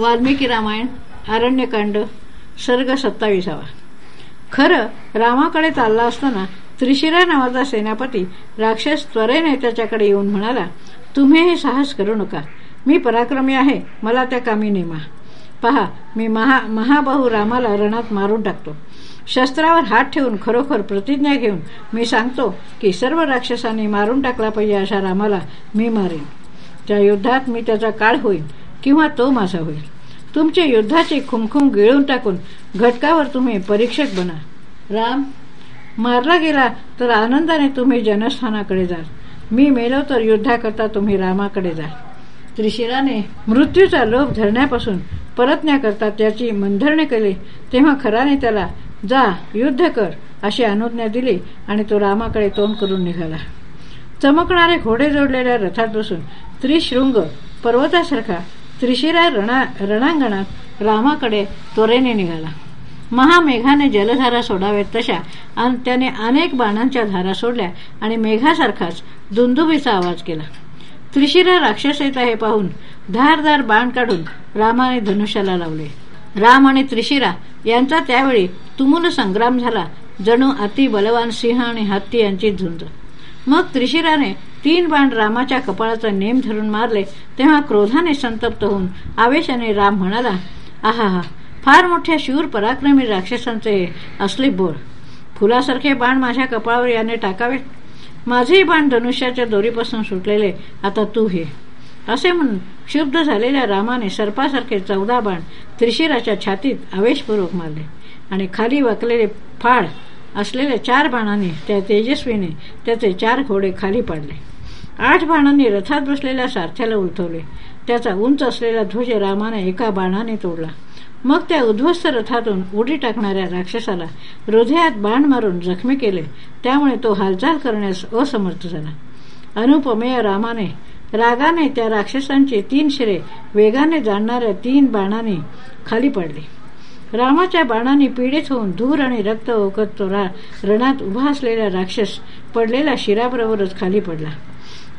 वाल्मिकी रामायण अरण्यकांड सर्ग सत्तावीसावा खरं रामाकडे चालला असताना त्रिशिरा नावाचा सेनापती राक्षस त्वरेने त्याच्याकडे येऊन म्हणाला तुम्ही हे साहस करू नका. मी पराक्रमी आहे. मला त्या कामी नेमा पहा मी महा महाबाहू रामाला रणात मारून टाकतो. शस्त्रावर हात ठेवून खरोखर प्रतिज्ञा घेऊन मी सांगतो की सर्व राक्षसांनी मारून टाकला पाहिजे अशा रामाला मी मारेन. त्या युद्धात मी त्याचा काळ होईन किंवा तो माझा होईल. तुमचे युद्धाचे खुमखुम गिळून टाकून घटकावर तुम्ही परीक्षक बना. राम मारला गेला तर आनंदाने तुम्ही जनस्थानाकडे जाल मी मेलो तर युद्धाकरता तुम्ही रामाकडे जाल त्रिशिराने मृत्यूचा लोभ धरण्यापासून परतण्याकरता त्याची मंधरणे केली. तेव्हा खराने त्याला जा युद्ध कर अशी अनुज्ञा दिली आणि तो रामाकडे तोंड करून निघाला. चमकणारे घोडे जोडलेल्या रथात बसून त्रिशृंग पर्वतासारखा त्रिशिरा रणा रणांगणात रामाकडे त्वरेने निघाला. महामेघाने जलधारा सोडाव्यात तशा आणि त्याने अनेक बाणांच्या धारा सोडल्या आणि मेघासारखाच दुंदुबीचा आवाज केला. त्रिशिरा राक्षस येत आहे पाहून धारधार बाण काढून रामाने धनुष्याला लावले. राम आणि त्रिशिरा यांचा त्यावेळी तुमुल संग्राम झाला जणू अति बलवान सिंह आणि हत्ती यांची झुंज मग त्रिशिराने तीन बाण रामाच्या कपाळाचा नेम धरून मारले तेव्हा क्रोधाने संतप्त होऊन आवेशाने राम म्हणाला आहा फार मोठ्या शूर पराक्रमी राक्षसांचे असले बोर फुलासारखे बाण माझ्या कपाळावर याने टाकावेत. माझेही बाण धनुष्याच्या दोरीपासून सुटलेले आता तू हे. असे म्हणून क्षुब्ध झालेल्या रामाने सर्पासारखे चौदा बाण त्रिशिराच्या छातीत आवेशपूर्वक मारले आणि खाली वाकलेले फाळ असलेल्या चार बाणाने त्या तेजस्वीने त्याचे चार घोडे खाली पाडले. आठ बाणांनी रथात बसलेल्या सारथ्याला उलथवले. त्याचा उंच असलेला ध्वज रामाने एका बाणाने तोडला. मग त्या उद्ध्वस्त रथातून उडी टाकणाऱ्या राक्षसाला हृदयात बाण मारून जखमी केले. त्यामुळे तो हालचाल करण्यास असमर्थ झाला. अनुपमेय रामाने रागाने त्या राक्षसांची तीन शिरे वेगाने जाणणाऱ्या तीन बाणांनी खाली पडली. रामाच्या बाणाने पीडित होऊन धूर आणि रक्त ओकत तो रणात उभा असलेला राक्षस पडलेला शिराबरोबरच खाली पडला.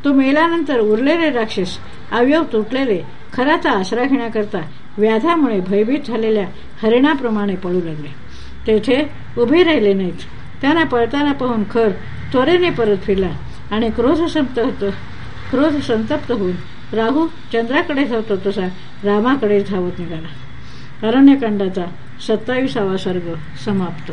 तो मेल्यानंतर उरलेले राक्षस अवयव तुटलेले खराचा आसरा घेण्याकरता व्याधामुळे भयभीत झालेल्या हरिणाप्रमाणे पळू लागले. तेथे उभे राहिले नाहीत. त्यांना पळताना पाहून खर त्वरेने परत फिरला आणि क्रोध संतप्त क्रोध संतप्त होऊन राहू चंद्राकडे धावतो तसा रामाकडे धावत निघाला. अरण्यकांडाचा सत्तावीसावा सर्ग समाप्त.